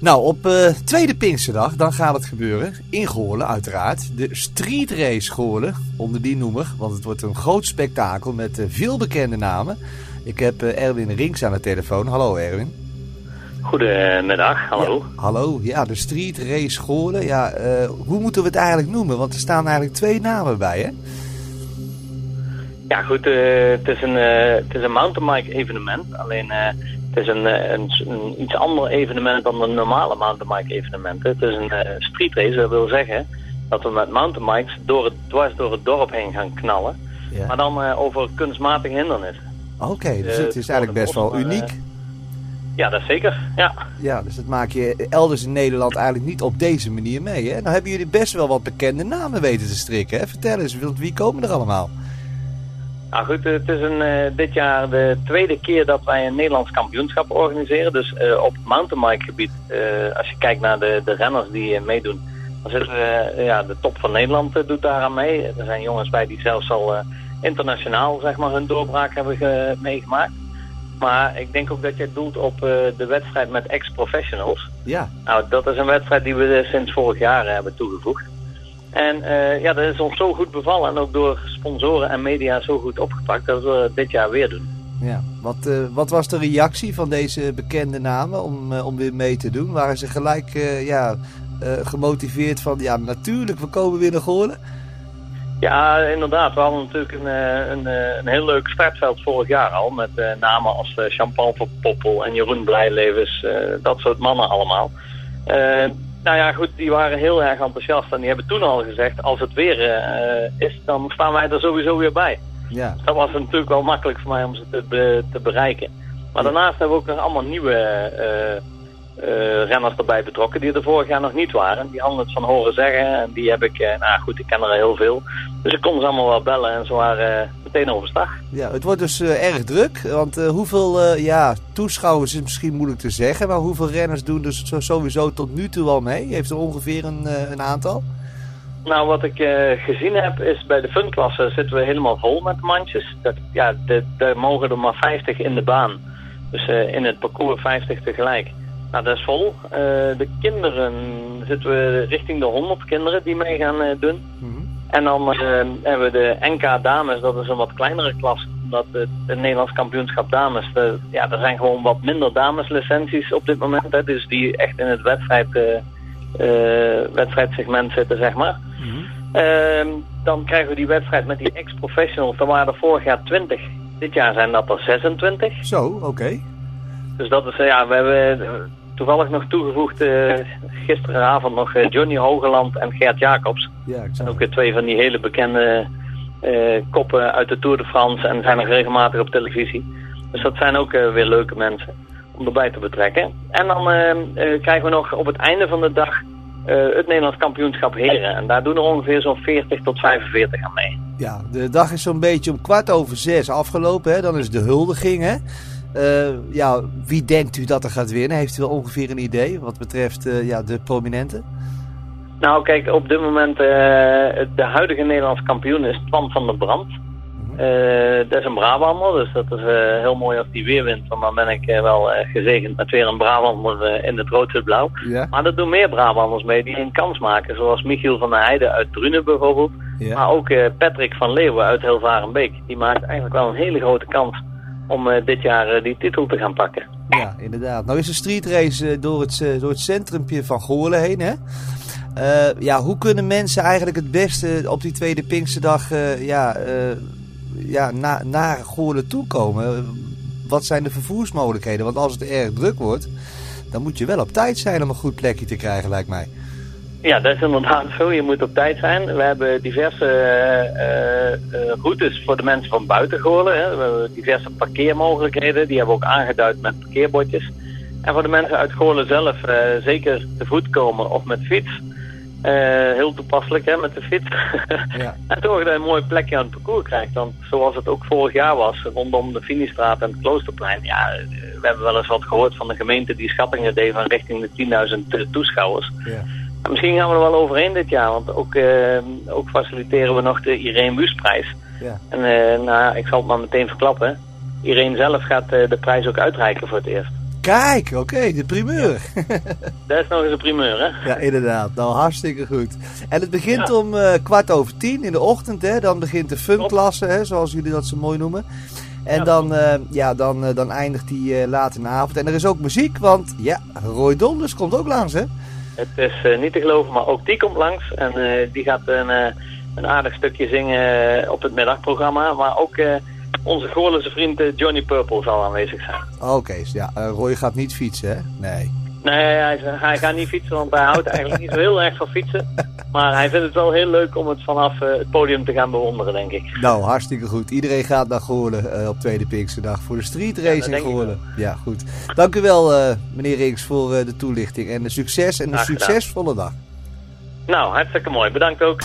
Nou, op uh, tweede Pinksterdag, dan gaat het gebeuren. In Goorlen, uiteraard. De Street Race Goorlen, onder die noemer. Want het wordt een groot spektakel met uh, veel bekende namen. Ik heb uh, Erwin Rinks aan de telefoon. Hallo Erwin. Goedemiddag, hallo. Ja, hallo, ja, de Street Race Goorlen. Ja, hoe moeten we het eigenlijk noemen? Want er staan eigenlijk twee namen bij, hè? Ja, goed, het, is een, het is een mountainbike evenement. Alleen het is een, eh, een, een, iets ander evenement dan een normale mountainbike evenementen. Het is een uh, street race, dat wil zeggen dat we met mountainbikes door het, dwars door het dorp heen gaan knallen. Ja. Maar dan uh, over kunstmatige hindernissen. Oké, dus het is eigenlijk best wel uniek. ja, dat zeker, ja. Ja, dus dat maak je elders in Nederland eigenlijk niet op deze manier mee, hè? Nou hebben jullie best wel wat bekende namen weten te strikken, hè? Vertel eens, wie komen er allemaal? Nou goed, het is een, uh, dit jaar de tweede keer dat wij een Nederlands kampioenschap organiseren. Dus uh, op mountainbike gebied, uh, als je kijkt naar de, de renners die meedoen, dan zitten we, ja, de top van Nederland doet daaraan mee. Er zijn jongens bij die zelfs al internationaal zeg maar, hun doorbraak hebben meegemaakt. Maar ik denk ook dat je doelt op de wedstrijd met ex-professionals. Ja. Nou, dat is een wedstrijd die we sinds vorig jaar hebben toegevoegd. En uh, ja, dat is ons zo goed bevallen en ook door sponsoren en media zo goed opgepakt dat we dit jaar weer doen. Ja, wat, uh, wat was de reactie van deze bekende namen om, uh, om weer mee te doen? Waren ze gelijk ja, gemotiveerd van, ja natuurlijk, we komen weer naar Goorlen? Ja, inderdaad. We hadden natuurlijk een, een, een heel leuk startveld vorig jaar al. Met namen als Jean-Paul van Poppel en Jeroen Blijlevens. dat soort mannen allemaal. Nou ja, goed, die waren heel erg enthousiast en die hebben toen al gezegd, als het weer uh, is, dan staan wij er sowieso weer bij. Ja. dat was natuurlijk wel makkelijk voor mij om ze te, te bereiken. Maar daarnaast hebben we ook nog allemaal nieuwe uh, renners erbij betrokken die er vorig jaar nog niet waren. Die hadden het van horen zeggen en die heb ik, uh, nou goed, ik ken er heel veel. Dus ik kon ze allemaal wel bellen en ze waren uh, meteen overstag. Ja, het wordt dus erg druk, want hoeveel ja, toeschouwers is misschien moeilijk te zeggen, maar hoeveel renners doen dus sowieso tot nu toe al mee? Heeft er ongeveer een, een aantal? Nou, wat ik gezien heb is bij de funklasse zitten we helemaal vol met mandjes. Dat, ja, er mogen er maar 50 in de baan. Dus in het parcours 50 tegelijk. Nou, dat is vol. Uh, de kinderen zitten we richting de 100 kinderen die mee gaan uh, doen. Mm -hmm. En dan uh, hebben we de NK dames, dat is een wat kleinere klas. Omdat het, het Nederlands kampioenschap dames, de, ja, er zijn gewoon wat minder dameslicenties op dit moment. Hè, dus die echt in het wedstrijd, wedstrijdsegment zitten, zeg maar. Mm -hmm. dan krijgen we die wedstrijd met die ex-professionals. Er waren er vorig jaar 20. Dit jaar zijn dat er 26. Zo, oké. Okay. Dus dat is, ja, we hebben toevallig nog toegevoegd uh, gisteravond nog uh, Johnny Hogeland en Gert Jacobs. Ja, ik en ook twee van die hele bekende koppen uit de Tour de France en zijn nog regelmatig op televisie. Dus dat zijn ook weer leuke mensen om erbij te betrekken. En dan krijgen we nog op het einde van de dag het Nederlands kampioenschap heren. En daar doen er ongeveer zo'n 40 tot 45 aan mee. Ja, de dag is zo'n beetje om kwart over zes afgelopen. Hè? Dan is de huldiging, hè? Uh, ja, wie denkt u dat er gaat winnen? Heeft u wel ongeveer een idee wat betreft uh, ja, de prominenten? Nou, kijk, op dit moment uh, de huidige Nederlandse kampioen is Twan van der Brand. -hmm. dat is een Brabander, dus dat is heel mooi als die weer wint. Want dan ben ik wel gezegend met weer een Brabander in het rood blauw. Ja. Maar er doen meer Brabanders mee die een kans maken. Zoals Michiel van der Heijden uit Drunen bijvoorbeeld. Ja. Maar ook Patrick van Leeuwen uit Hilvarenbeek. Die maakt eigenlijk wel een hele grote kans om uh, dit jaar uh, die titel te gaan pakken. Ja, inderdaad. Nou is de streetrace uh, door, het, door het van Goorlen heen, hè? ja, hoe kunnen mensen eigenlijk het beste op die tweede Pinksterdag ja, ja, na, naar Goorlen toekomen? Wat zijn de vervoersmogelijkheden? Want als het erg druk wordt, dan moet je wel op tijd zijn om een goed plekje te krijgen, lijkt mij. Ja, dat is inderdaad zo. Je moet op tijd zijn. We hebben diverse uh, uh, routes voor de mensen van buiten Goorlen. Hè. We hebben diverse parkeermogelijkheden. Die hebben we ook aangeduid met parkeerbordjes. En voor de mensen uit Goorlen zelf uh, zeker te voet komen of met fiets. heel toepasselijk hè, met de fiets. Ja. en toch dat je een mooi plekje aan het parcours krijgt. Want zoals het ook vorig jaar was, rondom de Finiestraat en het Kloosterplein. Ja, we hebben wel eens wat gehoord van de gemeente die schattingen deed van richting de 10.000 toeschouwers. Ja. Misschien gaan we er wel overheen dit jaar, want ook, uh, ook faciliteren we nog de Irene Buusprijs. Ja. En uh, nou, ik zal het maar meteen verklappen. Irene zelf gaat uh, de prijs ook uitreiken voor het eerst. Kijk, oké, de primeur. Dat is nog eens een primeur, hè? Ja, inderdaad. Nou, hartstikke goed. En het begint om uh, kwart over tien in de ochtend, hè. Dan begint de funklasse, hè, zoals jullie dat zo mooi noemen. En ja, dan, uh, ja, dan, uh, dan eindigt die laat in de avond. En er is ook muziek, want ja, Roy Donders komt ook langs, hè? Het is niet te geloven, maar ook die komt langs. En die gaat een, een aardig stukje zingen op het middagprogramma. Maar ook onze Goorlense vriend Johnny Purple zal aanwezig zijn. Oké, okay, ja, Roy gaat niet fietsen, hè? Nee. Nee, hij, hij, gaat niet fietsen, want hij houdt eigenlijk niet zo heel erg van fietsen. Maar hij vindt het wel heel leuk om het vanaf uh, het podium te gaan bewonderen, denk ik. Nou, hartstikke goed. Iedereen gaat naar Goorlen uh, op Tweede Pinksterdag voor de street race ja, in Goorlen. Ja, goed. Dank u wel, uh, meneer Rinks, voor de toelichting. En de succes en een succesvolle dag. Nou, hartstikke mooi. Bedankt ook.